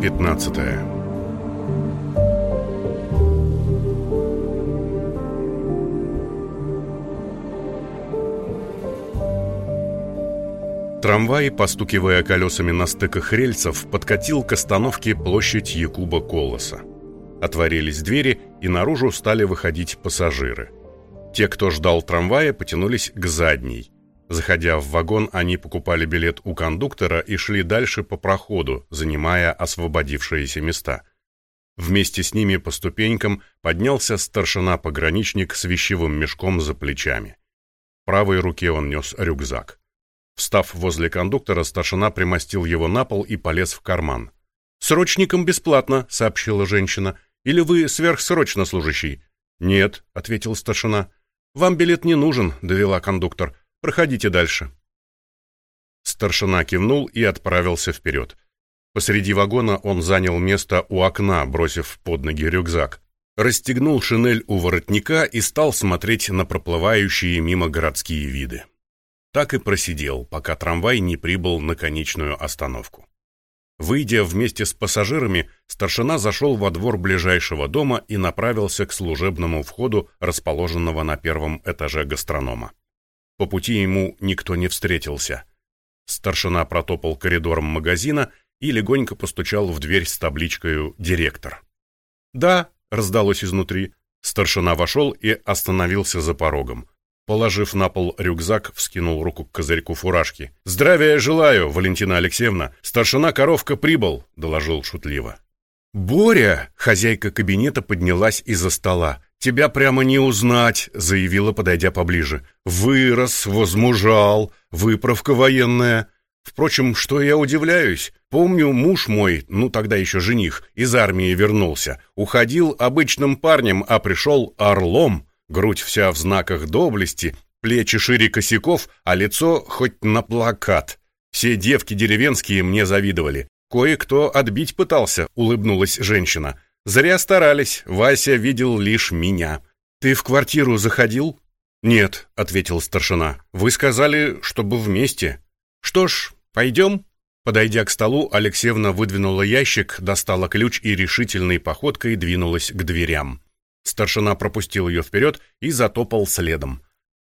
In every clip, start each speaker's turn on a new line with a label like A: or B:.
A: Глава 15 Трамвай, постукивая колесами на стыках рельсов, подкатил к остановке площадь Якуба Колоса. Отворились двери, и наружу стали выходить пассажиры. Те, кто ждал трамвая, потянулись к задней. Заходя в вагон, они покупали билет у кондуктора и шли дальше по проходу, занимая освободившиеся места. Вместе с ними по ступенькам поднялся старшина-пограничник с вещевым мешком за плечами. В правой руке он нес рюкзак. Встав возле кондуктора, старшина примостил его на пол и полез в карман. «Срочникам бесплатно», — сообщила женщина. «Или вы сверхсрочно служащий?» «Нет», — ответил старшина. «Вам билет не нужен», — довела кондуктор. «Проходите дальше». Старшина кивнул и отправился вперед. Посреди вагона он занял место у окна, бросив под ноги рюкзак. Расстегнул шинель у воротника и стал смотреть на проплывающие мимо городские виды. Так и просидел, пока трамвай не прибыл на конечную остановку. Выйдя вместе с пассажирами, старшина зашел во двор ближайшего дома и направился к служебному входу, расположенного на первом этаже гастронома. По пути ему никто не встретился. Старшина протопал коридором магазина и легонько постучал в дверь с табличкой «Директор». «Да», — раздалось изнутри. Старшина вошел и остановился за порогом. Положив на пол рюкзак, вскинул руку к козырьку фуражки. «Здравия желаю, Валентина Алексеевна! Старшина Коровка прибыл!» — доложил шутливо. «Боря!» — хозяйка кабинета поднялась из-за стола. «Тебя прямо не узнать!» — заявила, подойдя поближе. «Вырос, возмужал, выправка военная. Впрочем, что я удивляюсь? Помню, муж мой, ну тогда еще жених, из армии вернулся. Уходил обычным парнем, а пришел орлом. Грудь вся в знаках доблести, плечи шире косяков, а лицо хоть на плакат. Все девки деревенские мне завидовали. Кое-кто отбить пытался, улыбнулась женщина. Зря старались, Вася видел лишь меня. Ты в квартиру заходил? Нет, ответил старшина. Вы сказали, чтобы вместе. Что ж, пойдем? Подойдя к столу, Алексеевна выдвинула ящик, достала ключ и решительной походкой двинулась к дверям. Старшина пропустил ее вперед и затопал следом.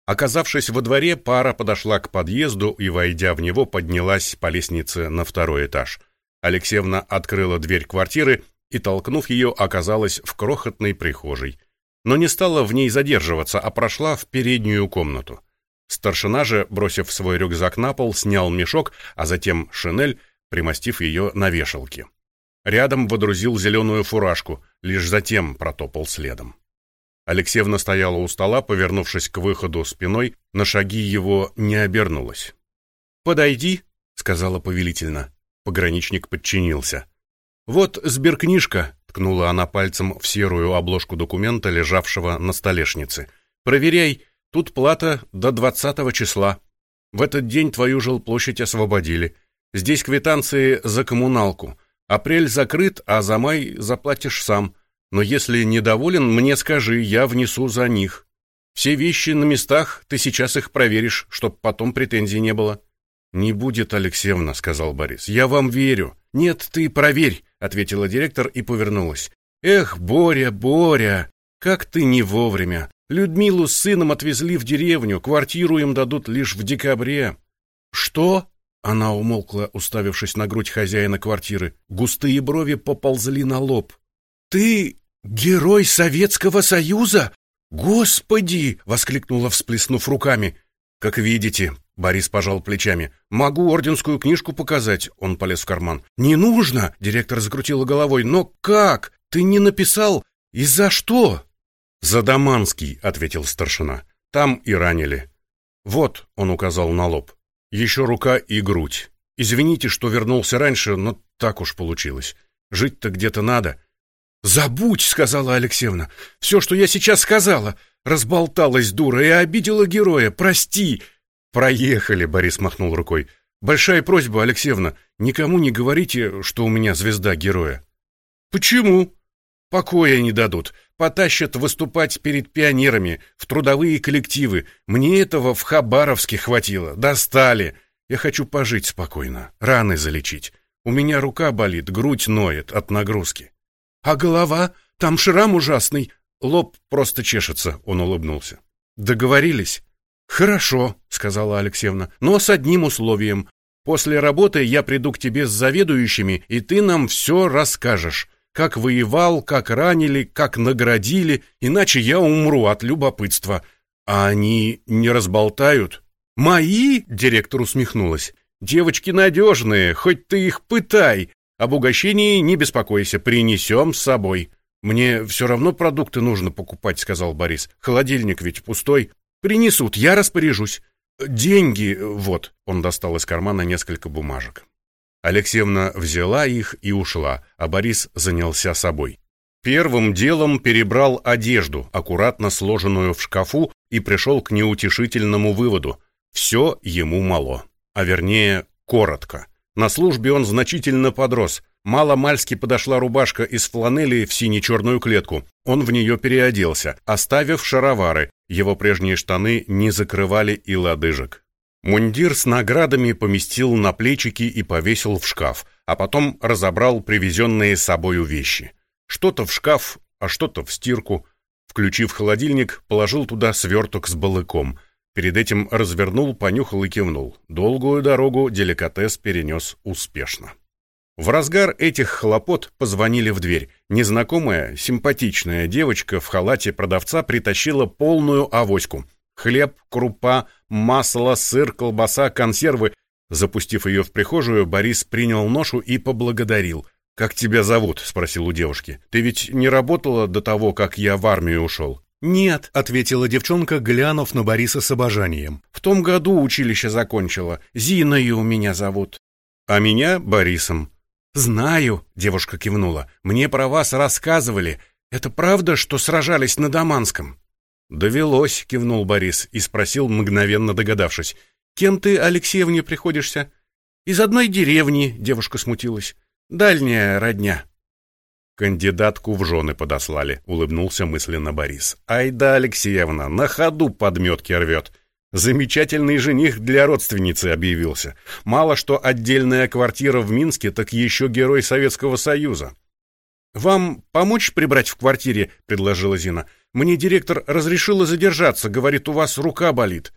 A: Оказавшись во дворе, пара подошла к подъезду и, войдя в него, поднялась по лестнице на второй этаж. Алексеевна открыла дверь квартиры и, толкнув ее, оказалась в крохотной прихожей. Но не стала в ней задерживаться, а прошла в переднюю комнату. Старшина же, бросив свой рюкзак на пол, снял мешок, а затем шинель, примостив ее на вешалке. Рядом водрузил зеленую фуражку, лишь затем протопал следом. Алексеевна стояла у стола, повернувшись к выходу спиной, на шаги его не обернулась. «Подойди», — сказала повелительно. Пограничник подчинился. «Вот сберкнижка», — ткнула она пальцем в серую обложку документа, лежавшего на столешнице. «Проверяй, тут плата до двадцатого числа. В этот день твою жилплощадь освободили. Здесь квитанции за коммуналку. Апрель закрыт, а за май заплатишь сам. Но если недоволен, мне скажи, я внесу за них. Все вещи на местах, ты сейчас их проверишь, чтоб потом претензий не было. Не будет, Алексеевна, сказал Борис. Я вам верю. Нет, ты проверь, ответила директор и повернулась. Эх, Боря, Боря, как ты не вовремя. Людмилу с сыном отвезли в деревню, квартиру им дадут лишь в декабре. Что? Она умолкла, уставившись на грудь хозяина квартиры. Густые брови поползли на лоб. «Ты герой Советского Союза? Господи!» — воскликнула, всплеснув руками. «Как видите», — Борис пожал плечами, — «могу орденскую книжку показать», — он полез в карман. «Не нужно!» — директор закрутила головой. «Но как? Ты не написал? И за что?» «За Даманский», — ответил старшина. «Там и ранили». «Вот», — он указал на лоб. Еще рука и грудь. Извините, что вернулся раньше, но так уж получилось. Жить-то где-то надо. «Забудь», — сказала Алексеевна. «Все, что я сейчас сказала. Разболталась дура и обидела героя. Прости». «Проехали», — Борис махнул рукой. «Большая просьба, Алексеевна, никому не говорите, что у меня звезда героя». «Почему?» «Покоя не дадут. Потащат выступать перед пионерами, в трудовые коллективы. Мне этого в Хабаровске хватило. Достали. Я хочу пожить спокойно, раны залечить. У меня рука болит, грудь ноет от нагрузки. А голова? Там шрам ужасный. Лоб просто чешется, он улыбнулся. Договорились? Хорошо, сказала Алексеевна, но с одним условием. После работы я приду к тебе с заведующими, и ты нам все расскажешь. Как воевал, как ранили, как наградили, иначе я умру от любопытства. А они не разболтают? Мои? Директор усмехнулась. Девочки надежные, хоть ты их пытай. Об угощении не беспокойся, принесем с собой. Мне все равно продукты нужно покупать, сказал Борис. Холодильник ведь пустой. Принесут, я распоряжусь. Деньги, вот. Он достал из кармана несколько бумажек. Алексеевна взяла их и ушла, а Борис занялся собой. Первым делом перебрал одежду, аккуратно сложенную в шкафу, и пришел к неутешительному выводу. Все ему мало, а вернее, коротко. На службе он значительно подрос. Мало-мальски подошла рубашка из фланели в сине-черную клетку. Он в нее переоделся, оставив шаровары. Его прежние штаны не закрывали и лодыжек. Мундир с наградами поместил на плечики и повесил в шкаф, а потом разобрал привезенные с собою вещи. Что-то в шкаф, а что-то в стирку. Включив холодильник, положил туда сверток с балыком. Перед этим развернул, понюхал и кивнул. Долгую дорогу деликатес перенес успешно. В разгар этих хлопот позвонили в дверь. Незнакомая, симпатичная девочка в халате продавца притащила полную авоську — Хлеб, крупа, масло, сыр, колбаса, консервы. Запустив ее в прихожую, Борис принял ношу и поблагодарил. «Как тебя зовут?» — спросил у девушки. «Ты ведь не работала до того, как я в армию ушел?»
B: «Нет», — ответила девчонка, глянув на Бориса с обожанием.
A: «В том году училище закончила. Зиною меня зовут». «А меня Борисом».
B: «Знаю», — девушка кивнула. «Мне про вас рассказывали. Это правда, что сражались на Даманском?»
A: «Довелось», — кивнул Борис и спросил, мгновенно догадавшись. «Кем ты, Алексеевне, приходишься?» «Из одной деревни», — девушка смутилась. «Дальняя родня». «Кандидатку в жены подослали», — улыбнулся мысленно Борис. «Ай да, Алексеевна, на ходу подметки рвет. Замечательный жених для родственницы объявился. Мало что отдельная квартира в Минске, так еще герой Советского Союза». «Вам помочь прибрать в квартире?» — предложила Зина. Мне директор разрешила задержаться, говорит, у вас рука болит.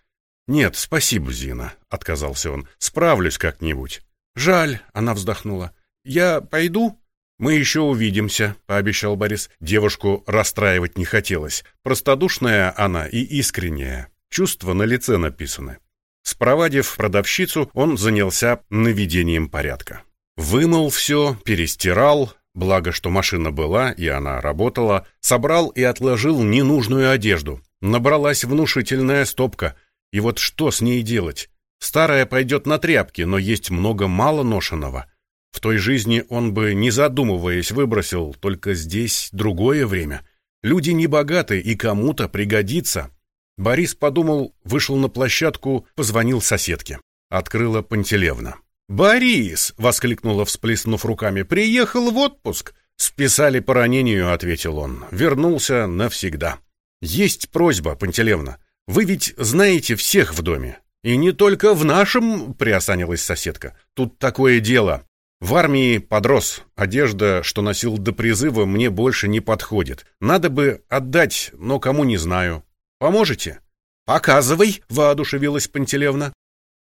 A: Нет, спасибо, Зина, отказался он. Справлюсь как-нибудь. Жаль, она вздохнула. Я пойду? Мы еще увидимся, пообещал Борис. Девушку расстраивать не хотелось. Простодушная она и искренняя. Чувства на лице написаны. Спровадив продавщицу, он занялся наведением порядка. Вымыл все, перестирал, Благо, что машина была, и она работала, собрал и отложил ненужную одежду. Набралась внушительная стопка. И вот что с ней делать? Старая пойдет на тряпки, но есть много мало ношеного. В той жизни он бы, не задумываясь, выбросил, только здесь другое время. Люди не богаты, и кому-то пригодится. Борис подумал, вышел на площадку, позвонил соседке. Открыла Пантелевна. «Борис!» — воскликнула, всплеснув руками. «Приехал в отпуск!» «Списали по ранению», — ответил он. «Вернулся навсегда». «Есть просьба, Пантелевна. Вы ведь знаете всех в доме. И не только в нашем, — приосанилась соседка. Тут такое дело. В армии подрос. Одежда, что носил до призыва, мне больше не подходит. Надо бы отдать, но кому не знаю. Поможете?» «Показывай», — воодушевилась Пантелевна.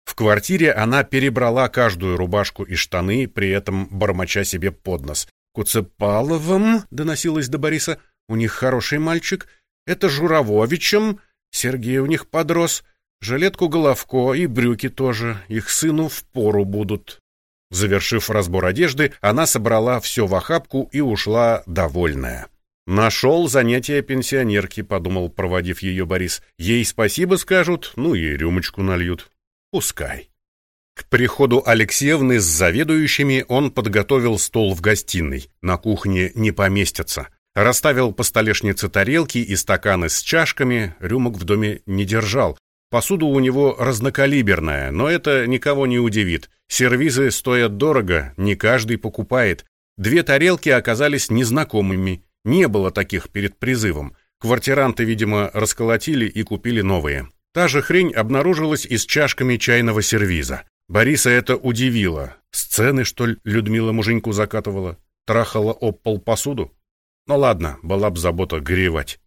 A: В квартире она перебрала каждую рубашку и штаны, при этом бормоча себе под нос. «Куцепаловым», — доносилось до Бориса, — «у них хороший мальчик. Это Журавовичем, Сергей у них подрос. Жилетку Головко и брюки тоже, их сыну в пору будут». Завершив разбор одежды, она собрала все в охапку и ушла довольная. «Нашел занятие пенсионерки», — подумал, проводив ее Борис. «Ей спасибо скажут, ну и рюмочку нальют». Пускай. К приходу Алексеевны с заведующими он подготовил стол в гостиной. На кухне не поместятся. Расставил по столешнице тарелки и стаканы с чашками, рюмок в доме не держал. Посуда у него разнокалиберная, но это никого не удивит. Сервизы стоят дорого, не каждый покупает. Две тарелки оказались незнакомыми. Не было таких перед призывом. Квартиранты, видимо, расколотили и купили новые. Та же хрень обнаружилась и с чашками чайного сервиза. Бориса это удивило. Сцены, что ли, Людмила муженьку закатывала? Трахала об пол посуду? Ну ладно, была б забота горевать.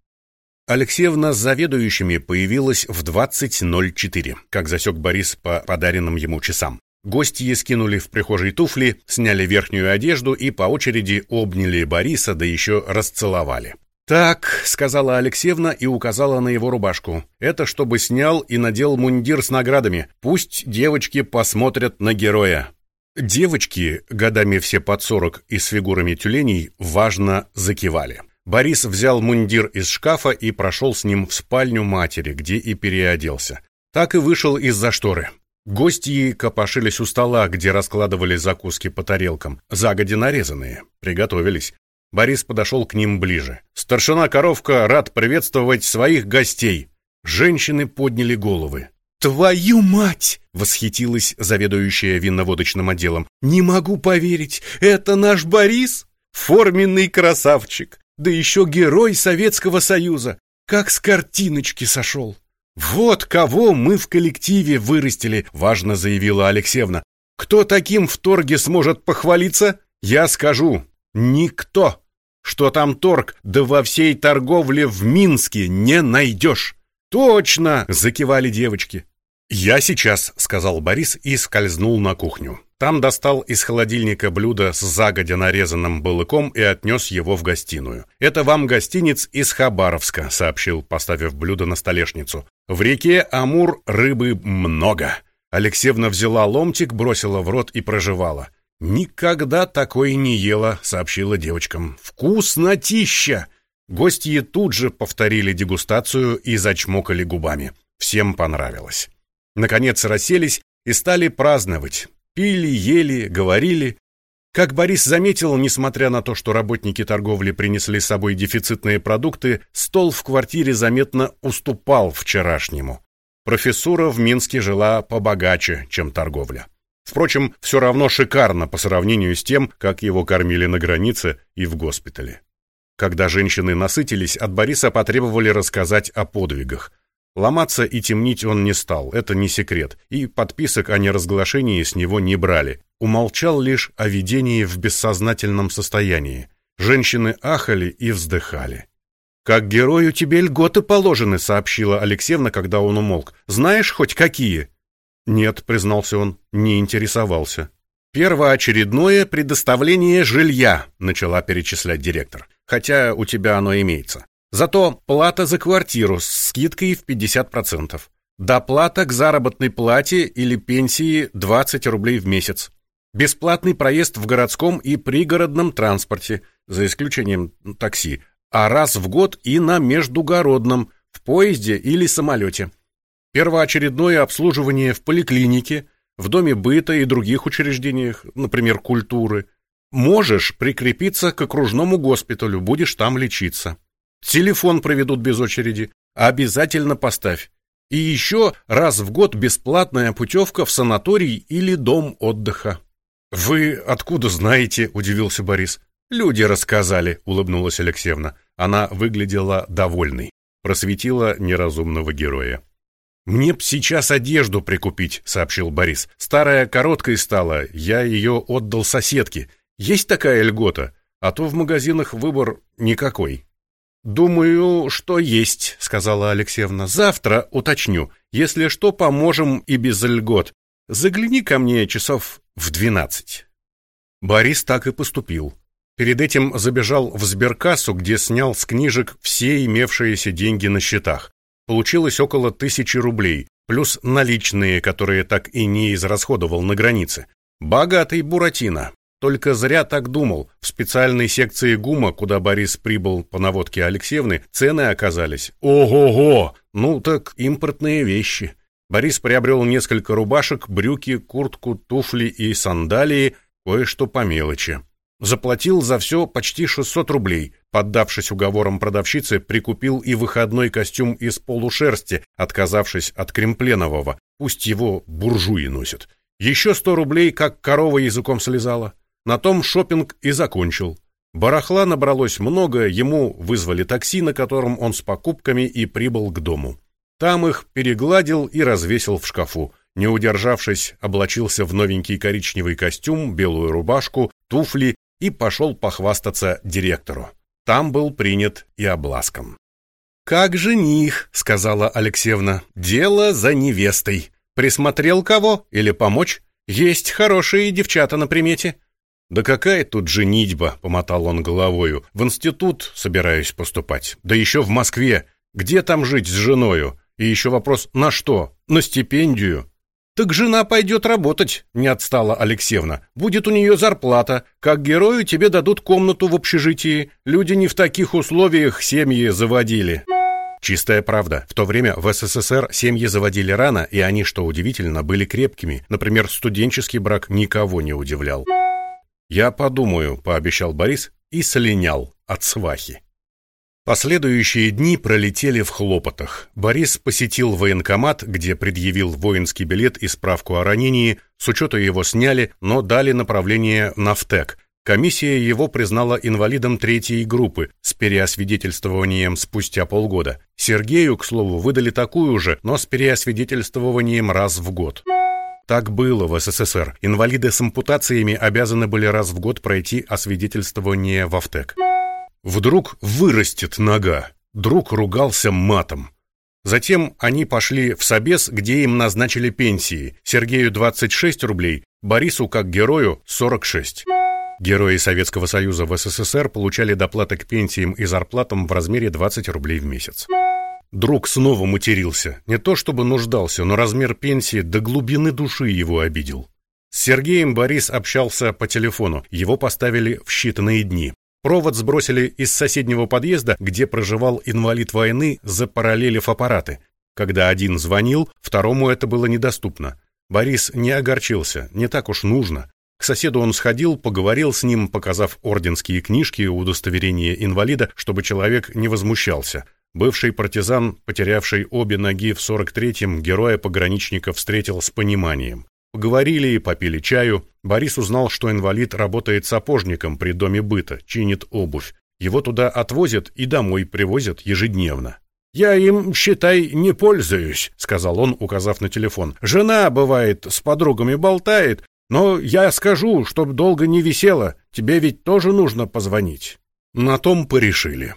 A: Алексеевна с заведующими появилась в 20.04, как засек Борис по подаренным ему часам. Гости скинули в прихожей туфли, сняли верхнюю одежду и по очереди обняли Бориса, да еще расцеловали. «Так», — сказала Алексеевна и указала на его рубашку. «Это чтобы снял и надел мундир с наградами. Пусть девочки посмотрят на героя». Девочки, годами все под сорок и с фигурами тюленей, важно закивали. Борис взял мундир из шкафа и прошел с ним в спальню матери, где и переоделся. Так и вышел из-за шторы. Гости копошились у стола, где раскладывали закуски по тарелкам, загоди нарезанные, приготовились. Борис подошел к ним ближе. «Старшина Коровка рад приветствовать своих гостей!» Женщины подняли головы. «Твою мать!» — восхитилась заведующая винноводочным отделом. «Не могу поверить! Это наш Борис? Форменный красавчик! Да еще герой Советского Союза! Как с картиночки сошел!» «Вот кого мы в коллективе вырастили», — важно заявила Алексеевна. «Кто таким в торге сможет похвалиться? Я скажу. Никто. Что там торг, да во всей торговле в Минске не найдешь». «Точно!» — закивали девочки. «Я сейчас», — сказал Борис и скользнул на кухню. Там достал из холодильника блюдо с загодя нарезанным балыком и отнес его в гостиную. «Это вам гостиниц из Хабаровска», — сообщил, поставив блюдо на столешницу. «В реке Амур рыбы много». Алексеевна взяла ломтик, бросила в рот и прожевала. «Никогда такой не ела», — сообщила девочкам. «Вкуснотища!» Гости тут же повторили дегустацию и зачмокали губами. Всем понравилось. Наконец расселись и стали праздновать. Пили, ели, говорили. Как Борис заметил, несмотря на то, что работники торговли принесли с собой дефицитные продукты, стол в квартире заметно уступал вчерашнему. Профессура в Минске жила побогаче, чем торговля. Впрочем, все равно шикарно по сравнению с тем, как его кормили на границе и в госпитале. Когда женщины насытились, от Бориса потребовали рассказать о подвигах. Ломаться и темнить он не стал, это не секрет, и подписок о неразглашении с него не брали. Умолчал лишь о видении в бессознательном состоянии. Женщины ахали и вздыхали. «Как герою тебе льготы положены», — сообщила Алексеевна, когда он умолк. «Знаешь хоть какие?» «Нет», — признался он, — не интересовался. «Первоочередное предоставление жилья», — начала перечислять директор. «Хотя у тебя оно имеется. Зато плата за квартиру с скидкой в 50%. Доплата к заработной плате или пенсии 20 рублей в месяц. Бесплатный проезд в городском и пригородном транспорте, за исключением такси, а раз в год и на междугородном, в поезде или самолете. Первоочередное обслуживание в поликлинике, в доме быта и других учреждениях, например, культуры. Можешь прикрепиться к окружному госпиталю, будешь там лечиться. Телефон проведут без очереди. Обязательно поставь. И еще раз в год бесплатная путевка в санаторий или дом отдыха. «Вы откуда знаете?» – удивился Борис. «Люди рассказали», – улыбнулась Алексеевна. Она выглядела довольной. Просветила неразумного героя. «Мне б сейчас одежду прикупить», — сообщил Борис. «Старая короткой стала, я ее отдал соседке. Есть такая льгота, а то в магазинах выбор никакой». «Думаю, что есть», — сказала Алексеевна. «Завтра уточню. Если что, поможем и без льгот. Загляни ко мне часов в двенадцать». Борис так и поступил. Перед этим забежал в сберкассу, где снял с книжек все имевшиеся деньги на счетах. Получилось около тысячи рублей, плюс наличные, которые так и не израсходовал на границе. Богатый Буратино. Только зря так думал. В специальной секции ГУМа, куда Борис прибыл по наводке Алексеевны, цены оказались. Ого-го! Ну так импортные вещи. Борис приобрел несколько рубашек, брюки, куртку, туфли и сандалии, кое-что по мелочи. Заплатил за все почти 600 рублей. Поддавшись уговорам продавщицы, прикупил и выходной костюм из полушерсти, отказавшись от кремпленового. Пусть его буржуи носят. Еще 100 рублей, как корова языком слезала. На том шопинг и закончил. Барахла набралось много, ему вызвали такси, на котором он с покупками и прибыл к дому. Там их перегладил и развесил в шкафу. не удержавшись, облачился в новенький коричневый костюм, белую рубашку, туфли и пошел похвастаться директору. Там был принят и обласкан. «Как жених», — сказала Алексеевна, — «дело за невестой. Присмотрел кого или помочь? Есть хорошие девчата на примете». «Да какая тут женитьба?» — помотал он головою. «В институт собираюсь поступать. Да еще в Москве. Где там жить с женою? И еще вопрос, на что? На стипендию?» «Так жена пойдет работать», — не отстала Алексеевна. «Будет у нее зарплата. Как герою тебе дадут комнату в общежитии. Люди не в таких условиях семьи заводили». Чистая правда. В то время в СССР семьи заводили рано, и они, что удивительно, были крепкими. Например, студенческий брак никого не удивлял. «Я подумаю», — пообещал Борис и слинял от свахи. Последующие дни пролетели в хлопотах. Борис посетил военкомат, где предъявил воинский билет и справку о ранении. С учета его сняли, но дали направление на ВТЭК. Комиссия его признала инвалидом третьей группы с переосвидетельствованием спустя полгода. Сергею, к слову, выдали такую же, но с переосвидетельствованием раз в год. Так было в СССР. Инвалиды с ампутациями обязаны были раз в год пройти освидетельствование в ВТЭК. Вдруг вырастет нога. Друг ругался матом. Затем они пошли в собес, где им назначили пенсии. Сергею 26 рублей, Борису, как герою, 46. Герои Советского Союза в СССР получали доплаты к пенсиям и зарплатам в размере 20 рублей в месяц. Друг снова матерился. Не то чтобы нуждался, но размер пенсии до глубины души его обидел. С Сергеем Борис общался по телефону. Его поставили в считанные дни. Провод сбросили из соседнего подъезда, где проживал инвалид войны, запараллелив аппараты. Когда один звонил, второму это было недоступно. Борис не огорчился, не так уж нужно. К соседу он сходил, поговорил с ним, показав орденские книжки и удостоверение инвалида, чтобы человек не возмущался. Бывший партизан, потерявший обе ноги в 43-м, героя-пограничника встретил с пониманием. Поговорили и попили чаю. Борис узнал, что инвалид работает сапожником при доме быта, чинит обувь. Его туда отвозят и домой привозят ежедневно. «Я им, считай, не пользуюсь», — сказал он, указав на телефон. «Жена, бывает, с подругами болтает, но я скажу, чтоб долго не висело, тебе ведь тоже нужно позвонить». На том порешили.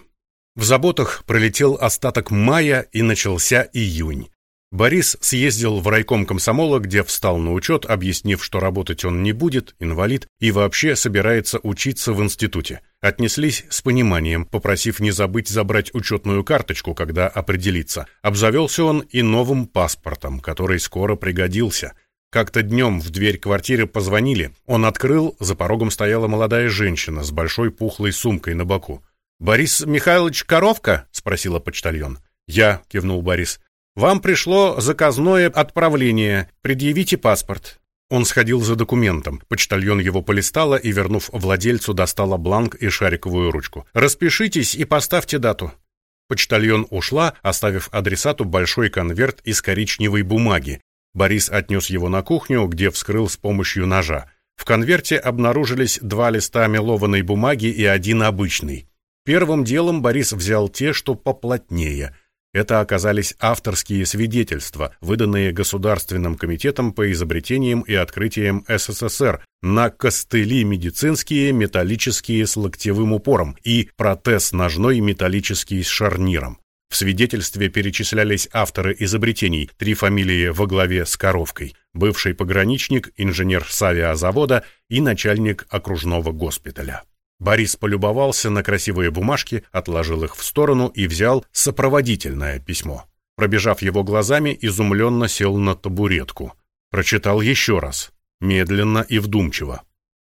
A: В заботах пролетел остаток мая и начался июнь. Борис съездил в райком комсомола, где встал на учет, объяснив, что работать он не будет, инвалид, и вообще собирается учиться в институте. Отнеслись с пониманием, попросив не забыть забрать учетную карточку, когда определится. Обзавелся он и новым паспортом, который скоро пригодился. Как-то днем в дверь квартиры позвонили. Он открыл, за порогом стояла молодая женщина с большой пухлой сумкой на боку. «Борис Михайлович Коровка?» — спросила почтальон. «Я», — кивнул Борис. Вам пришло заказное отправление. Предъявите паспорт. Он сходил за документом. Почтальон его полистала и, вернув владельцу, достала бланк и шариковую ручку. Распишитесь и поставьте дату. Почтальон ушла, оставив адресату большой конверт из коричневой бумаги. Борис отнес его на кухню, где вскрыл с помощью ножа. В конверте обнаружились два листа мелованной бумаги и один обычный. Первым делом Борис взял те, что поплотнее – это оказались авторские свидетельства, выданные Государственным комитетом по изобретениям и открытиям СССР на костыли медицинские металлические с локтевым упором и протез ножной металлический с шарниром. В свидетельстве перечислялись авторы изобретений, три фамилии во главе с коровкой, бывший пограничник, инженер с авиазавода и начальник окружного госпиталя. Борис полюбовался на красивые бумажки, отложил их в сторону и взял сопроводительное письмо. Пробежав его глазами, изумленно сел на табуретку. Прочитал еще раз, медленно и вдумчиво.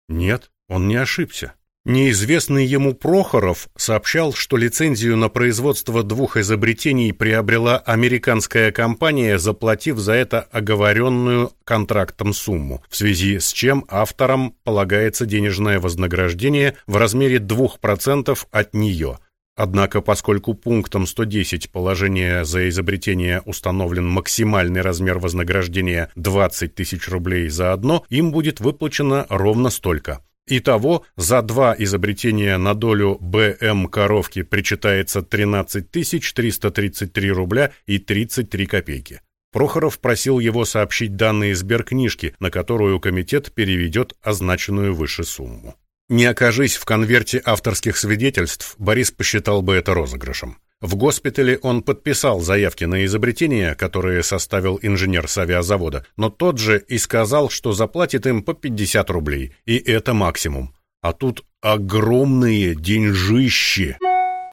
A: Нет, он не ошибся. Неизвестный ему Прохоров сообщал, что лицензию на производство двух изобретений приобрела американская компания, заплатив за это оговоренную контрактом сумму, в связи с чем авторам полагается денежное вознаграждение в размере 2% от нее. Однако, поскольку пунктом 110 положения за изобретение установлен максимальный размер вознаграждения 20 тысяч рублей за одно, им будет выплачено ровно столько – Итого за два изобретения на долю БМ коровки причитается 13 333 рубля и 33 копейки. Прохоров просил его сообщить данные сберкнижки, на которую комитет переведет означенную выше сумму. Не окажись в конверте авторских свидетельств, Борис посчитал бы это розыгрышем. В госпитале он подписал заявки на изобретения, которые составил инженер с авиазавода, но тот же и сказал, что заплатит им по 50 рублей, и это максимум. А тут огромные деньжищи.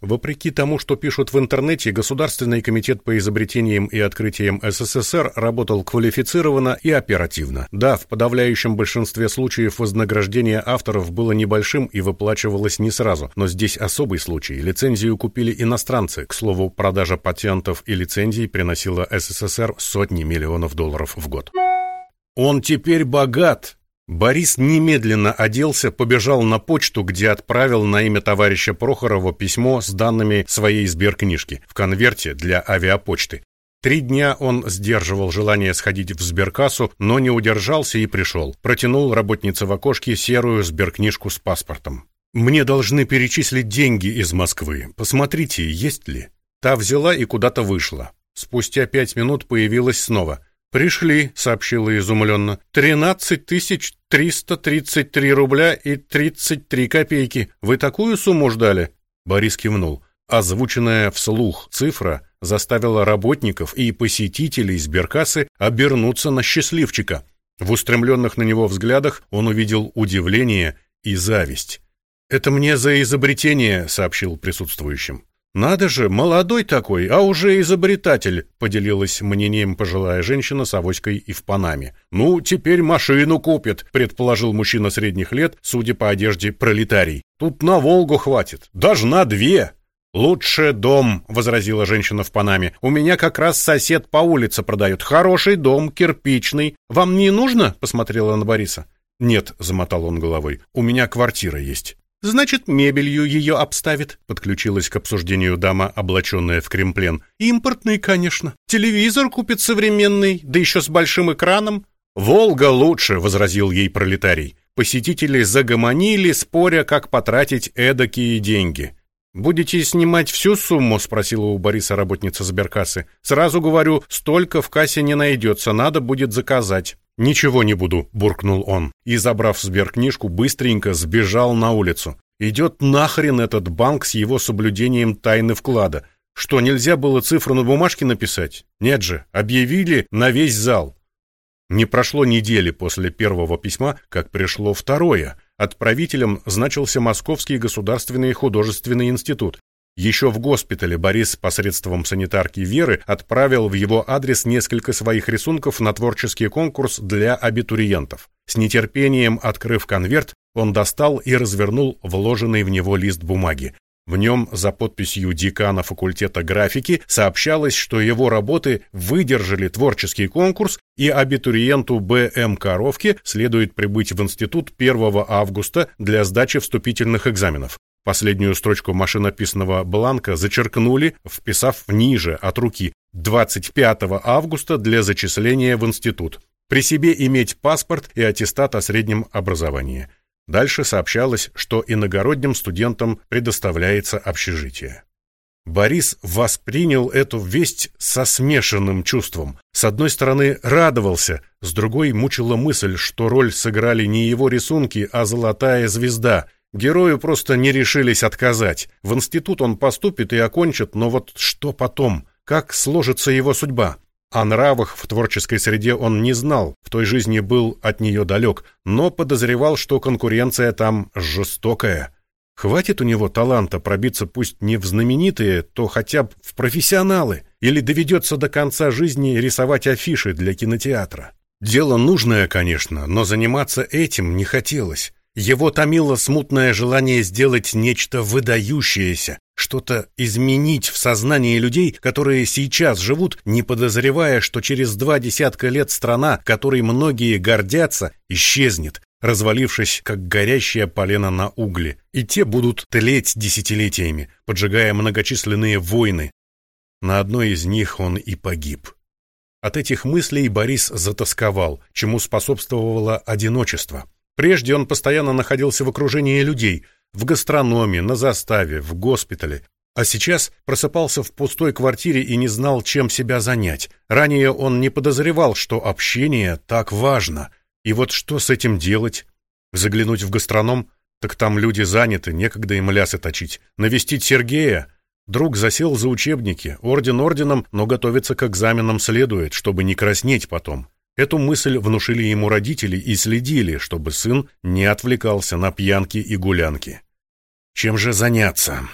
A: Вопреки тому, что пишут в интернете, Государственный комитет по изобретениям и открытиям СССР работал квалифицированно и оперативно. Да, в подавляющем большинстве случаев вознаграждение авторов было небольшим и выплачивалось не сразу, но здесь особый случай. Лицензию купили иностранцы. К слову, продажа патентов и лицензий приносила СССР сотни миллионов долларов в год. «Он теперь богат!» Борис немедленно оделся, побежал на почту, где отправил на имя товарища Прохорова письмо с данными своей сберкнижки в конверте для авиапочты. Три дня он сдерживал желание сходить в сберкассу, но не удержался и пришел. Протянул работнице в окошке серую сберкнижку с паспортом. «Мне должны перечислить деньги из Москвы. Посмотрите, есть ли?» Та взяла и куда-то вышла. Спустя пять минут появилась снова. «Пришли», — сообщила изумленно. «Тринадцать тысяч триста тридцать три рубля и тридцать три копейки. Вы такую сумму ждали?» Борис кивнул. Озвученная вслух цифра заставила работников и посетителей сберкассы обернуться на счастливчика. В устремленных на него взглядах он увидел удивление и зависть. «Это мне за изобретение», — сообщил присутствующим. «Надо же, молодой такой, а уже изобретатель», — поделилась мнением пожилая женщина с авоськой и в Панаме. «Ну, теперь машину купит», — предположил мужчина средних лет, судя по одежде пролетарий. «Тут на Волгу хватит, даже на две». «Лучше дом», — возразила женщина в Панаме. «У меня как раз сосед по улице продает. Хороший дом, кирпичный. Вам не нужно?» — посмотрела на Бориса. «Нет», — замотал он головой, — «у меня квартира есть». Значит, мебелью ее обставит, подключилась к обсуждению дама, облаченная в кремплен. Импортный, конечно. Телевизор купит современный, да еще с большим экраном. Волга лучше, возразил ей пролетарий. Посетители загомонили, споря, как потратить эдакие деньги. «Будете снимать всю сумму?» — спросила у Бориса работница сберкассы. «Сразу говорю, столько в кассе не найдется, надо будет заказать». «Ничего не буду», — буркнул он, и, забрав сберкнижку, быстренько сбежал на улицу. «Идет нахрен этот банк с его соблюдением тайны вклада. Что, нельзя было цифру на бумажке написать? Нет же, объявили на весь зал». Не прошло недели после первого письма, как пришло второе. Отправителем значился Московский государственный художественный институт, еще в госпитале Борис посредством санитарки Веры отправил в его адрес несколько своих рисунков на творческий конкурс для абитуриентов. С нетерпением открыв конверт, он достал и развернул вложенный в него лист бумаги. В нем за подписью декана факультета графики сообщалось, что его работы выдержали творческий конкурс, и абитуриенту Б.М. Коровке следует прибыть в институт 1 августа для сдачи вступительных экзаменов. Последнюю строчку машинописного бланка зачеркнули, вписав ниже от руки 25 августа для зачисления в институт. При себе иметь паспорт и аттестат о среднем образовании. Дальше сообщалось, что иногородним студентам предоставляется общежитие. Борис воспринял эту весть со смешанным чувством. С одной стороны, радовался, с другой мучила мысль, что роль сыграли не его рисунки, а золотая звезда, Герою просто не решились отказать. В институт он поступит и окончит, но вот что потом? Как сложится его судьба? О нравах в творческой среде он не знал, в той жизни был от нее далек, но подозревал, что конкуренция там жестокая. Хватит у него таланта пробиться пусть не в знаменитые, то хотя бы в профессионалы, или доведется до конца жизни рисовать афиши для кинотеатра. Дело нужное, конечно, но заниматься этим не хотелось. Его томило смутное желание сделать нечто выдающееся, что-то изменить в сознании людей, которые сейчас живут, не подозревая, что через два десятка лет страна, которой многие гордятся, исчезнет, развалившись, как горящее полено на угле, и те будут тлеть десятилетиями, поджигая многочисленные войны. На одной из них он и погиб. От этих мыслей Борис затасковал, чему способствовало одиночество — Прежде он постоянно находился в окружении людей, в гастрономе, на заставе, в госпитале. А сейчас просыпался в пустой квартире и не знал, чем себя занять. Ранее он не подозревал, что общение так важно. И вот что с этим делать? Заглянуть в гастроном? Так там люди заняты, некогда им лясы точить. Навестить Сергея? Друг засел за учебники, орден орденом, но готовиться к экзаменам следует, чтобы не краснеть потом. Эту мысль внушили ему родители и следили, чтобы сын не отвлекался на пьянки и гулянки. Чем же заняться?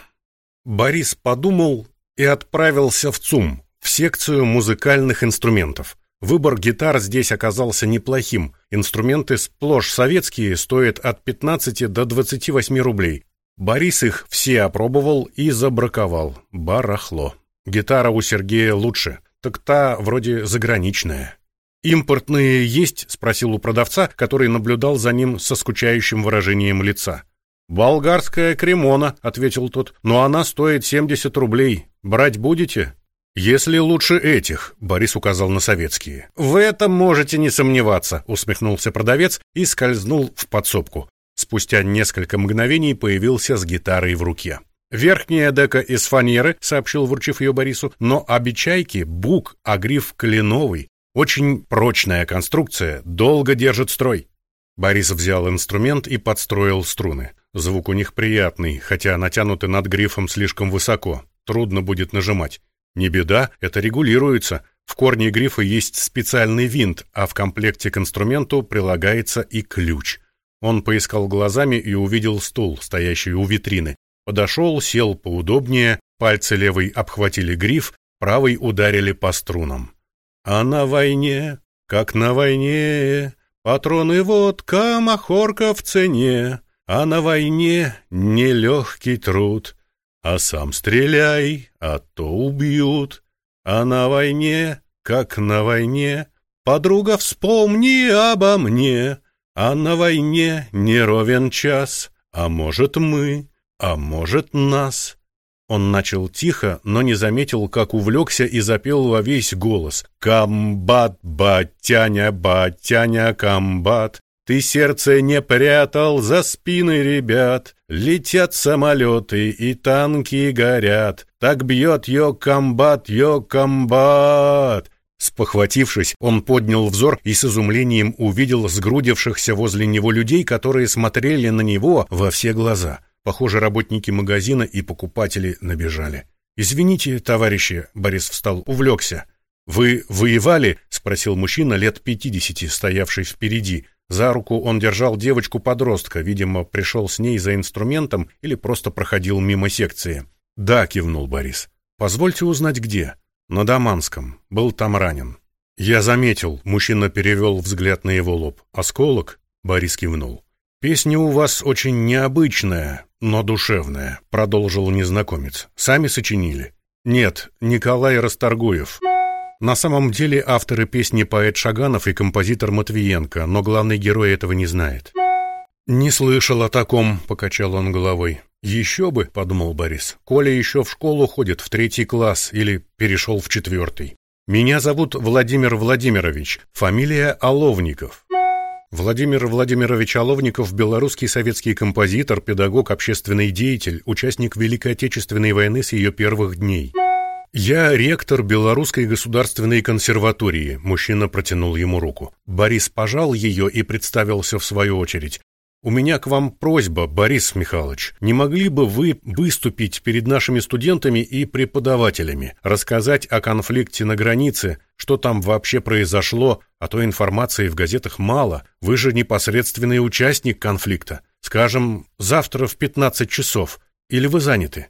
A: Борис подумал и отправился в ЦУМ, в секцию музыкальных инструментов. Выбор гитар здесь оказался неплохим. Инструменты сплошь советские, стоят от 15 до 28 рублей. Борис их все опробовал и забраковал. Барахло. Гитара у Сергея лучше, так та вроде заграничная. «Импортные есть?» — спросил у продавца, который наблюдал за ним со скучающим выражением лица. «Болгарская кремона», — ответил тот, — «но она стоит 70 рублей. Брать будете?» «Если лучше этих», — Борис указал на советские. «В этом можете не сомневаться», — усмехнулся продавец и скользнул в подсобку. Спустя несколько мгновений появился с гитарой в руке. «Верхняя дека из фанеры», — сообщил, вручив ее Борису, «но обечайки — бук, а гриф кленовый. Очень прочная конструкция, долго держит строй». Борис взял инструмент и подстроил струны. Звук у них приятный, хотя натянуты над грифом слишком высоко. Трудно будет нажимать. Не беда, это регулируется. В корне грифа есть специальный винт, а в комплекте к инструменту прилагается и ключ. Он поискал глазами и увидел стул, стоящий у витрины. Подошел, сел поудобнее, пальцы левой обхватили гриф, правой ударили по струнам. А на войне, как на войне, патроны водка, махорка в цене. А на войне нелегкий труд, а сам стреляй, а то убьют. А на войне, как на войне, подруга, вспомни обо мне. А на войне не ровен час, а может мы, а может нас. Он начал тихо, но не заметил, как увлекся и запел во весь голос. «Комбат, батяня, батяня, комбат, ты сердце не прятал за спины ребят, Летят самолеты и танки горят, Так бьет йо комбат, йо комбат. Спохватившись, он поднял взор и с изумлением увидел сгрудившихся возле него людей, которые смотрели на него во все глаза. Похоже, работники магазина и покупатели набежали. «Извините, товарищи», — Борис встал, увлекся. «Вы воевали?» — спросил мужчина лет пятидесяти, стоявший впереди. За руку он держал девочку-подростка, видимо, пришел с ней за инструментом или просто проходил мимо секции. «Да», — кивнул Борис. «Позвольте узнать, где?» «На Даманском. Был там ранен». «Я заметил», — мужчина перевел взгляд на его лоб. «Осколок?» — Борис кивнул. «Песня у вас очень необычная, но душевная», — продолжил незнакомец. «Сами сочинили?» «Нет, Николай Расторгуев». На самом деле авторы песни поэт Шаганов и композитор Матвиенко, но главный герой этого не знает. «Не слышал о таком», — покачал он головой. «Еще бы», — подумал Борис, — «Коля еще в школу ходит, в третий класс или перешел в четвертый. Меня зовут Владимир Владимирович, фамилия Оловников». Владимир Владимирович Оловников – белорусский советский композитор, педагог, общественный деятель, участник Великой Отечественной войны с ее первых дней. «Я ректор Белорусской государственной консерватории», – мужчина протянул ему руку. Борис пожал ее и представился в свою очередь. «У меня к вам просьба, Борис Михайлович. Не могли бы вы выступить перед нашими студентами и преподавателями, рассказать о конфликте на границе, что там вообще произошло, а то информации в газетах мало. Вы же непосредственный участник конфликта. Скажем, завтра в 15 часов. Или вы заняты?»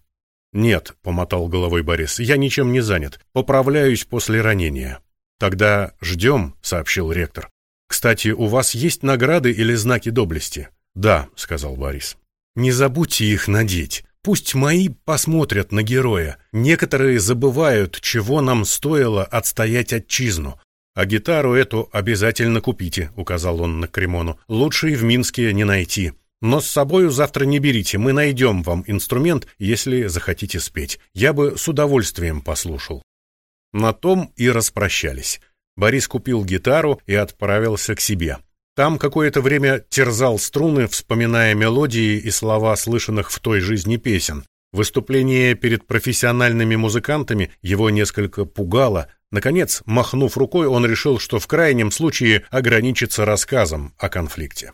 A: «Нет», — помотал головой Борис, — «я ничем не занят. Поправляюсь после ранения». «Тогда ждем», — сообщил ректор. «Кстати, у вас есть награды или знаки доблести?» «Да», — сказал Борис. «Не забудьте их надеть. Пусть мои посмотрят на героя. Некоторые забывают, чего нам стоило отстоять отчизну. А гитару эту обязательно купите», — указал он на Кремону. «Лучше и в Минске не найти». Но с собою завтра не берите, мы найдем вам инструмент, если захотите спеть. Я бы с удовольствием послушал». На том и распрощались. Борис купил гитару и отправился к себе. Там какое-то время терзал струны, вспоминая мелодии и слова слышанных в той жизни песен. Выступление перед профессиональными музыкантами его несколько пугало. Наконец, махнув рукой, он решил, что в крайнем случае ограничится рассказом о конфликте.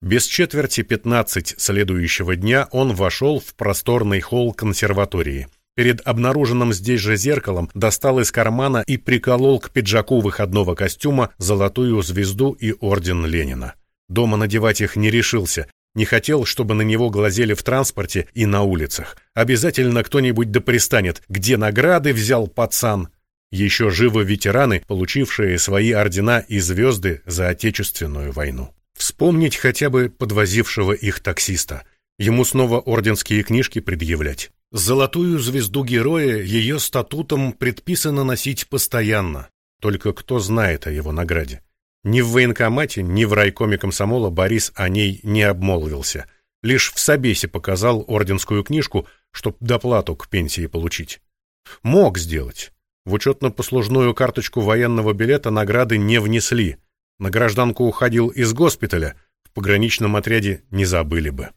A: Без четверти пятнадцать следующего дня он вошел в просторный холл консерватории. Перед обнаруженным здесь же зеркалом достал из кармана и приколол к пиджаку выходного костюма золотую звезду и орден Ленина. Дома надевать их не решился, не хотел, чтобы на него глазели в транспорте и на улицах. Обязательно кто-нибудь да пристанет, где награды взял пацан. Еще живы ветераны, получившие свои ордена и звезды за Отечественную войну. Вспомнить хотя бы подвозившего их таксиста. Ему снова орденские книжки предъявлять. Золотую звезду героя ее статутом предписано носить постоянно. Только кто знает о его награде. Ни в военкомате, ни в райкоме комсомола Борис о ней не обмолвился. Лишь в собесе показал орденскую книжку, чтоб доплату к пенсии получить. Мог сделать. В учетно-послужную карточку военного билета награды не внесли. На гражданку уходил из госпиталя, в пограничном отряде не забыли бы.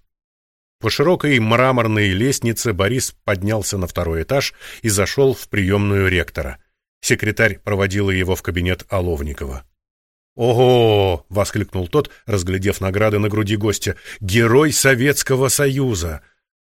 A: По широкой мраморной лестнице Борис поднялся на второй этаж и зашел в приемную ректора. Секретарь проводила его в кабинет Оловникова. «Ого!» — воскликнул тот, разглядев награды на груди гостя. «Герой Советского Союза!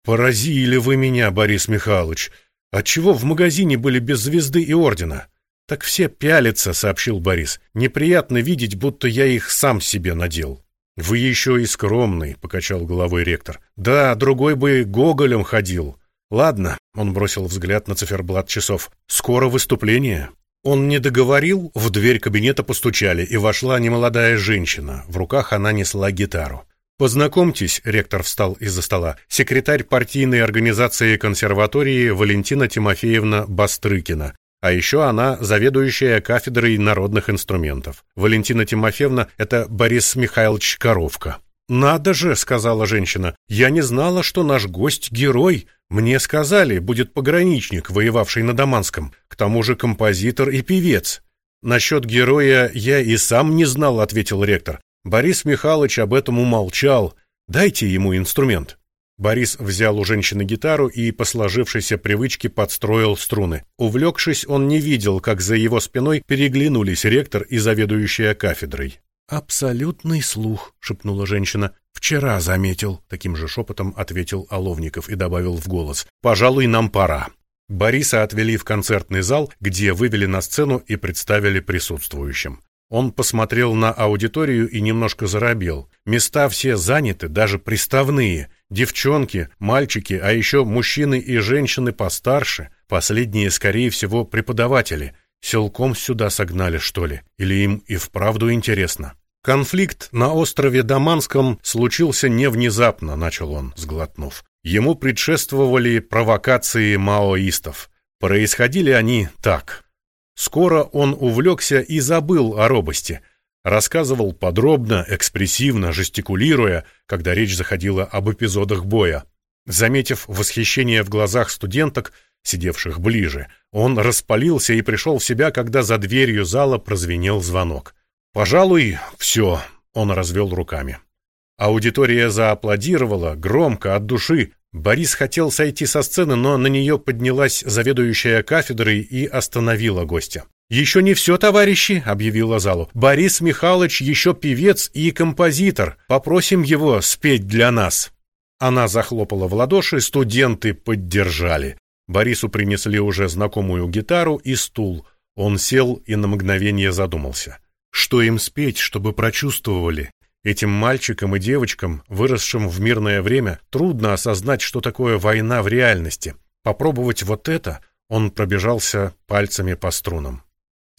A: Поразили вы меня, Борис Михайлович! Отчего в магазине были без звезды и ордена?» «Так все пялятся», — сообщил Борис. «Неприятно видеть, будто я их сам себе надел». «Вы еще и скромный», — покачал головой ректор. «Да, другой бы гоголем ходил». «Ладно», — он бросил взгляд на циферблат часов. «Скоро выступление». Он не договорил, в дверь кабинета постучали, и вошла немолодая женщина. В руках она несла гитару. «Познакомьтесь», — ректор встал из-за стола, секретарь партийной организации консерватории Валентина Тимофеевна Бастрыкина, а еще она заведующая кафедрой народных инструментов. Валентина Тимофеевна — это Борис Михайлович Коровка. «Надо же», — сказала женщина, — «я не знала, что наш гость — герой. Мне сказали, будет пограничник, воевавший на Даманском, к тому же композитор и певец». «Насчет героя я и сам не знал», — ответил ректор. «Борис Михайлович об этом умолчал. Дайте ему инструмент». Борис взял у женщины гитару и по сложившейся привычке подстроил струны. Увлекшись, он не видел, как за его спиной переглянулись ректор и заведующая кафедрой. «Абсолютный слух», — шепнула женщина. «Вчера заметил», — таким же шепотом ответил Оловников и добавил в голос. «Пожалуй, нам пора». Бориса отвели в концертный зал, где вывели на сцену и представили присутствующим. Он посмотрел на аудиторию и немножко заробел. Места все заняты, даже приставные. Девчонки, мальчики, а еще мужчины и женщины постарше. Последние, скорее всего, преподаватели. Селком сюда согнали, что ли? Или им и вправду интересно? Конфликт на острове Даманском случился не внезапно, начал он, сглотнув. Ему предшествовали провокации маоистов. Происходили они так. Скоро он увлекся и забыл о робости. Рассказывал подробно, экспрессивно, жестикулируя, когда речь заходила об эпизодах боя. Заметив восхищение в глазах студенток, сидевших ближе, он распалился и пришел в себя, когда за дверью зала прозвенел звонок. «Пожалуй, все», — он развел руками. Аудитория зааплодировала, громко, от души. Борис хотел сойти со сцены, но на нее поднялась заведующая кафедрой и остановила гостя. «Еще не все, товарищи», — объявила залу. «Борис Михайлович еще певец и композитор. Попросим его спеть для нас». Она захлопала в ладоши, студенты поддержали. Борису принесли уже знакомую гитару и стул. Он сел и на мгновение задумался. Что им спеть, чтобы прочувствовали? Этим мальчикам и девочкам, выросшим в мирное время, трудно осознать, что такое война в реальности. Попробовать вот это он пробежался пальцами по струнам.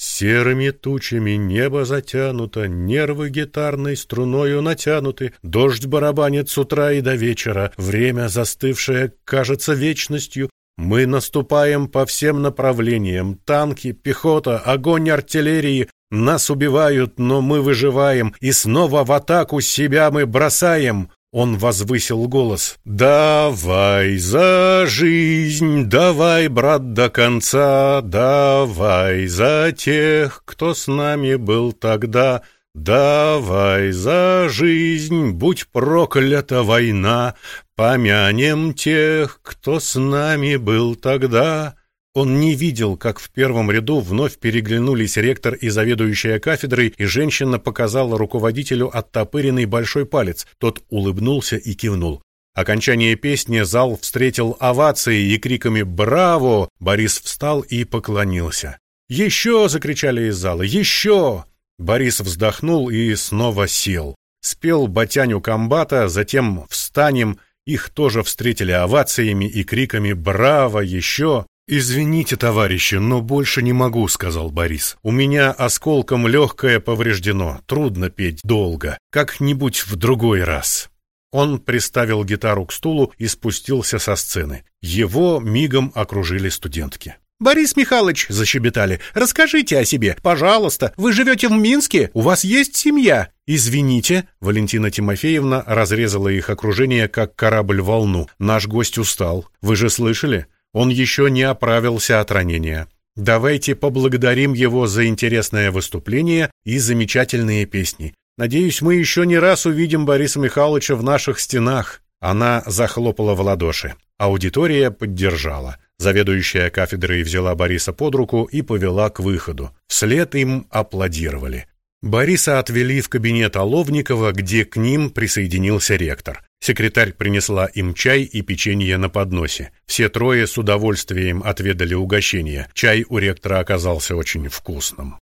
A: Серыми тучами небо затянуто, нервы гитарной струною натянуты, дождь барабанит с утра и до вечера, время застывшее кажется вечностью, мы наступаем по всем направлениям, танки, пехота, огонь артиллерии, нас убивают, но мы выживаем, и снова в атаку себя мы бросаем. Он возвысил голос. «Давай за жизнь, давай, брат, до конца, давай за тех, кто с нами был тогда, давай за жизнь, будь проклята война, Помянем тех, кто с нами был тогда. Он не видел, как в первом ряду вновь переглянулись ректор и заведующая кафедрой, и женщина показала руководителю оттопыренный большой палец. Тот улыбнулся и кивнул. Окончание песни зал встретил овацией и криками «Браво!». Борис встал и поклонился. «Еще!» — закричали из зала. «Еще!» Борис вздохнул и снова сел. Спел батяню комбата, затем «Встанем!». Их тоже встретили овациями и криками «Браво! Еще!». «Извините, товарищи, но больше не могу», — сказал Борис. «У меня осколком легкое повреждено. Трудно петь долго. Как-нибудь в другой раз». Он приставил гитару к стулу и спустился со сцены. Его мигом окружили студентки.
B: «Борис Михайлович», — защебетали, — «расскажите о себе, пожалуйста. Вы живете в Минске? У вас есть семья?»
A: «Извините», — Валентина Тимофеевна разрезала их окружение, как корабль волну. «Наш гость устал. Вы же слышали? Он еще не оправился от ранения. Давайте поблагодарим его за интересное выступление и замечательные песни. Надеюсь, мы еще не раз увидим Бориса Михайловича в наших стенах». Она захлопала в ладоши. Аудитория поддержала. Заведующая кафедрой взяла Бориса под руку и повела к выходу. Вслед им аплодировали. Бориса отвели в кабинет Оловникова, где к ним присоединился ректор. Секретарь принесла им чай и печенье на подносе. Все трое с удовольствием отведали угощение. Чай у ректора оказался очень вкусным.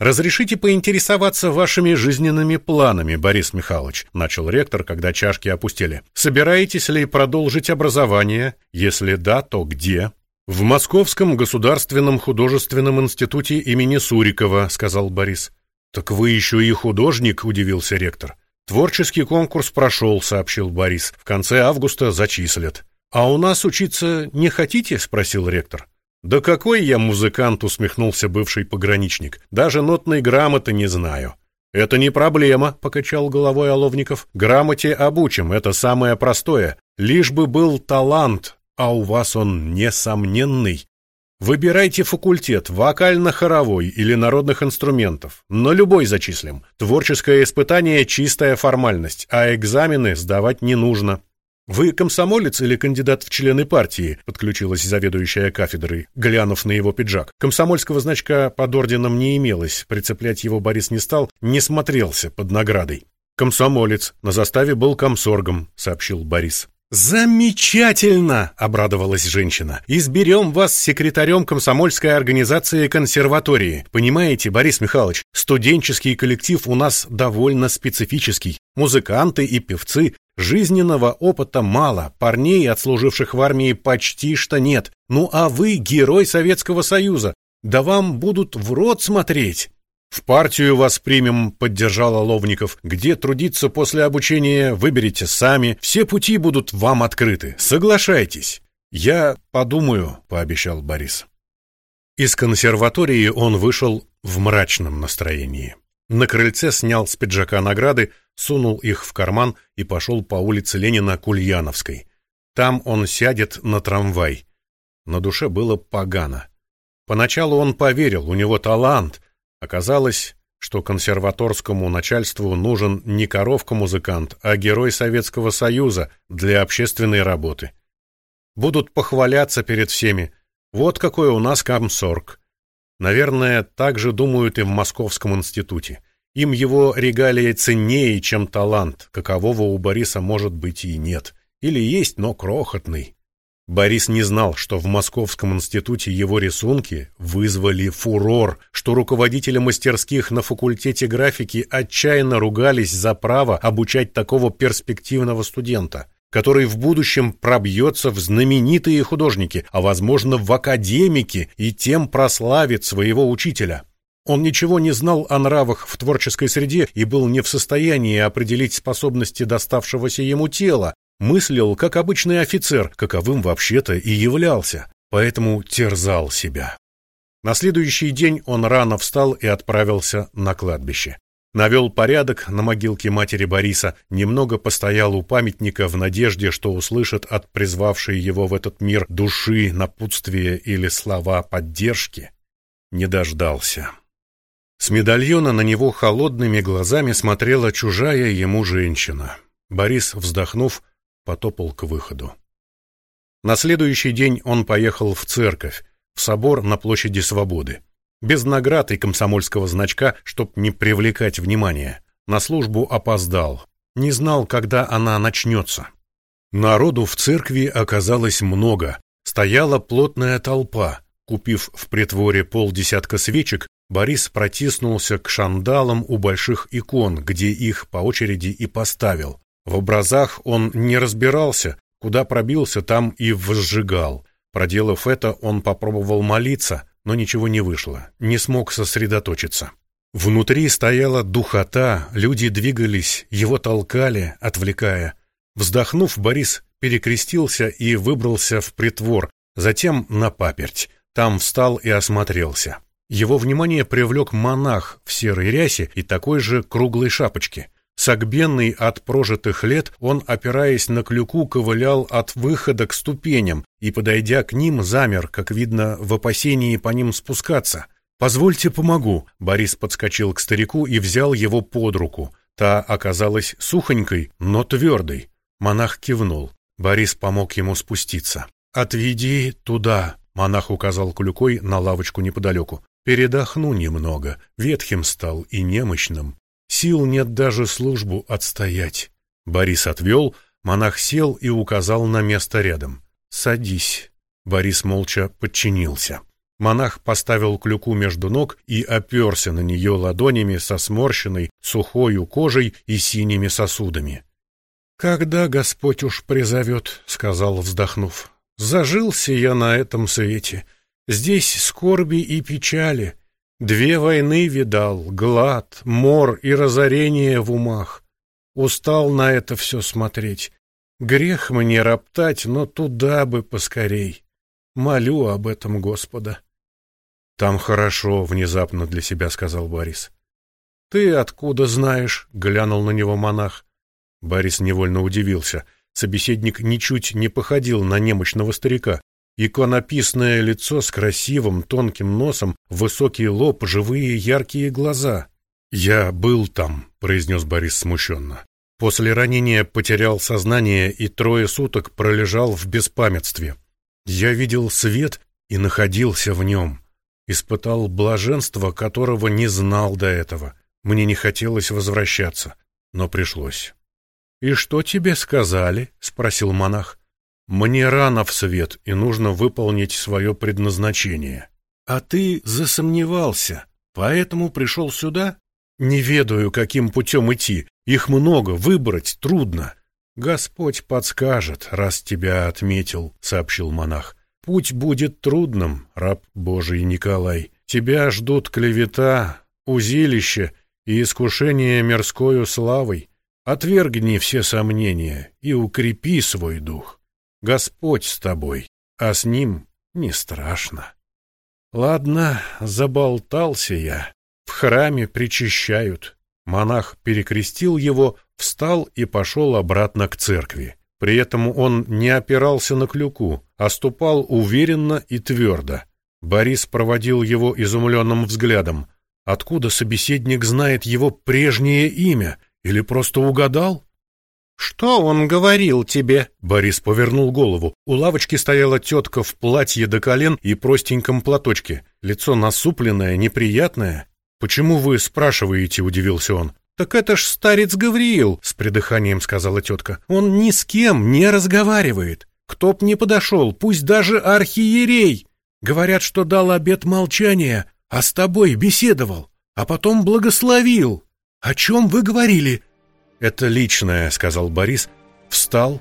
A: «Разрешите поинтересоваться вашими жизненными планами, Борис Михайлович», начал ректор, когда чашки опустили. «Собираетесь ли продолжить образование? Если да, то где?» «В Московском государственном художественном институте имени Сурикова», сказал Борис. «Так вы еще и художник», — удивился ректор. «Творческий конкурс прошел», — сообщил Борис. «В конце августа зачислят». «А у нас учиться не хотите?» — спросил ректор. «Да какой я музыкант!» — усмехнулся бывший пограничник. «Даже нотной грамоты не знаю». «Это не проблема», — покачал головой Оловников. «Грамоте обучим, это самое простое. Лишь бы был талант, а у вас он несомненный. Выбирайте факультет, вокально-хоровой или народных инструментов, но любой зачислим. Творческое испытание – чистая формальность, а экзамены сдавать не нужно. «Вы комсомолец или кандидат в члены партии?» — подключилась заведующая кафедрой, глянув на его пиджак. Комсомольского значка под орденом не имелось, прицеплять его Борис не стал, не смотрелся под наградой. «Комсомолец, на заставе был комсоргом», — сообщил Борис. «Замечательно!» — обрадовалась женщина. «Изберем вас секретарем комсомольской организации консерватории. Понимаете, Борис Михайлович, студенческий коллектив у нас довольно специфический. Музыканты и певцы. Жизненного опыта мало, парней, отслуживших в армии, почти что нет. Ну а вы герой Советского Союза. Да вам будут в рот смотреть!» «В партию вас примем», — поддержал Оловников. «Где трудиться после обучения, выберите сами. Все пути будут вам открыты. Соглашайтесь». «Я подумаю», — пообещал Борис. Из консерватории он вышел в мрачном настроении. На крыльце снял с пиджака награды, сунул их в карман и пошел по улице Ленина к Ульяновской. Там он сядет на трамвай. На душе было погано. Поначалу он поверил, у него талант — Оказалось, что консерваторскому начальству нужен не коровка-музыкант, а герой Советского Союза для общественной работы. Будут похваляться перед всеми. Вот какой у нас комсорг. Наверное, так же думают и в Московском институте. Им его регалия ценнее, чем талант, какового у Бориса может быть и нет. Или есть, но крохотный. Борис не знал, что в Московском институте его рисунки вызвали фурор, что руководители мастерских на факультете графики отчаянно ругались за право обучать такого перспективного студента, который в будущем пробьется в знаменитые художники, а, возможно, в академики и тем прославит своего учителя. Он ничего не знал о нравах в творческой среде и был не в состоянии определить способности доставшегося ему тела, мыслил как обычный офицер, каковым вообще-то и являлся, поэтому терзал себя. На следующий день он рано встал и отправился на кладбище. Навел порядок на могилке матери Бориса, немного постоял у памятника в надежде, что услышит от призвавшей его в этот мир души напутствие или слова поддержки. Не дождался. С медальона на него холодными глазами смотрела чужая ему женщина. Борис, вздохнув, потопал к выходу. На следующий день он поехал в церковь, в собор на площади Свободы. Без наград и комсомольского значка, чтоб не привлекать внимания. На службу опоздал. Не знал, когда она начнется. Народу в церкви оказалось много. Стояла плотная толпа. Купив в притворе полдесятка свечек, Борис протиснулся к шандалам у больших икон, где их по очереди и поставил. В образах он не разбирался, куда пробился, там и возжигал. Проделав это, он попробовал молиться, но ничего не вышло, не смог сосредоточиться. Внутри стояла духота, люди двигались, его толкали, отвлекая. Вздохнув, Борис перекрестился и выбрался в притвор, затем на паперть. Там встал и осмотрелся. Его внимание привлек монах в серой рясе и такой же круглой шапочке. Согбенный от прожитых лет, он, опираясь на клюку, ковылял от выхода к ступеням и, подойдя к ним, замер, как видно, в опасении по ним спускаться. «Позвольте, помогу». Борис подскочил к старику и взял его под руку. Та оказалась сухонькой, но твердой. Монах кивнул. Борис помог ему спуститься. «Отведи туда», — монах указал клюкой на лавочку неподалеку. «Передохну немного, ветхим стал и немощным. Сил нет даже службу отстоять. Борис отвел, монах сел и указал на место рядом. «Садись». Борис молча подчинился. Монах поставил клюку между ног и оперся на нее ладонями со сморщенной, сухою кожей и синими сосудами. «Когда Господь уж призовет», — сказал, вздохнув, — «зажился я на этом свете. Здесь скорби и печали, Две войны видал, глад, мор и разорение в умах. Устал на это все смотреть. Грех мне роптать, но туда бы поскорей. Молю об этом Господа. Там хорошо, внезапно для себя сказал Борис. Ты откуда знаешь? глянул на него монах. Борис невольно удивился. Собеседник ничуть не походил на немощного старика. Иконописное лицо с красивым тонким носом, высокий лоб, живые яркие глаза. «Я был там», — произнес Борис смущенно. После ранения потерял сознание и трое суток пролежал в беспамятстве. Я видел свет и находился в нем. Испытал блаженство, которого не знал до этого. Мне не хотелось возвращаться, но пришлось. «И что тебе сказали?» — спросил монах. Мне рано в свет, и нужно выполнить свое предназначение. А ты засомневался, поэтому пришел сюда? Не ведаю, каким путем идти. Их много, выбрать трудно. Господь подскажет, раз тебя отметил, сообщил монах. Путь будет трудным, раб Божий Николай. Тебя ждут клевета, узилище и искушение мирскою славой. Отвергни все сомнения и укрепи свой дух. Господь с тобой, а с ним не страшно. Ладно, заболтался я. В храме причащают. Монах перекрестил его, встал и пошел обратно к церкви. При этом он не опирался на клюку, а ступал уверенно и твердо. Борис проводил его изумленным взглядом. Откуда собеседник знает его прежнее имя? Или просто угадал? «Что он говорил тебе?» Борис повернул голову. У лавочки стояла тетка в платье до колен и простеньком платочке. Лицо насупленное, неприятное. «Почему вы спрашиваете?» — удивился он. «Так это ж старец Гавриил», — с придыханием сказала тетка. «Он ни с кем не разговаривает. Кто б не подошел, пусть даже архиерей. Говорят, что дал обет молчания, а с тобой беседовал, а потом благословил. О чем вы говорили?» «Это личное», — сказал Борис, встал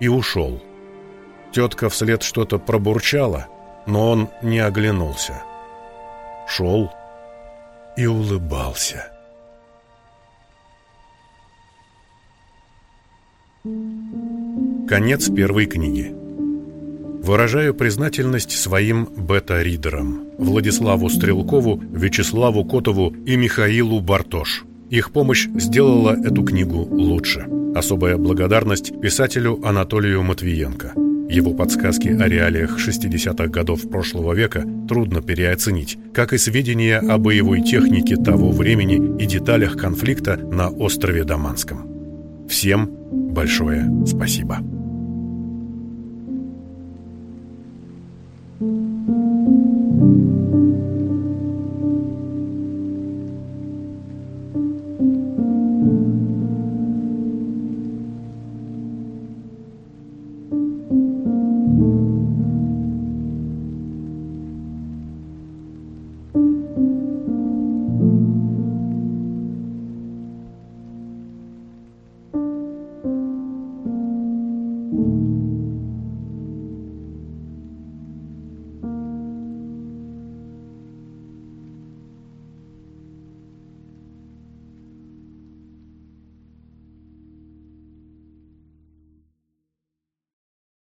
A: и ушел. Тетка вслед что-то пробурчала, но он не оглянулся. Шел и улыбался. Конец первой книги. Выражаю признательность своим бета-ридерам Владиславу Стрелкову, Вячеславу Котову и Михаилу Бартош. Их помощь сделала эту книгу лучше. Особая благодарность писателю Анатолию Матвиенко. Его подсказки о реалиях 60-х годов прошлого века трудно переоценить, как и сведения о боевой технике того времени и деталях конфликта на острове Даманском. Всем большое спасибо.